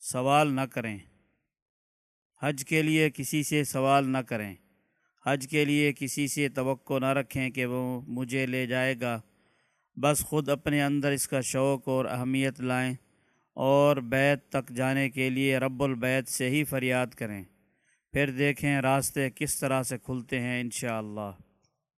سوال نہ کریں۔ حج کے لیے کسی سے سوال نہ کریں۔ حج کے لیے کسی سے توقع نہ رکھیں کہ وہ مجھے لے جائے گا۔ بس خود اپنے اندر اس کا شوق اور اہمیت لائیں اور بیت تک جانے کے لیے رب البیت سے ہی فریاد کریں۔ پھر دیکھیں راستے کس طرح سے کھلتے ہیں انشاءاللہ۔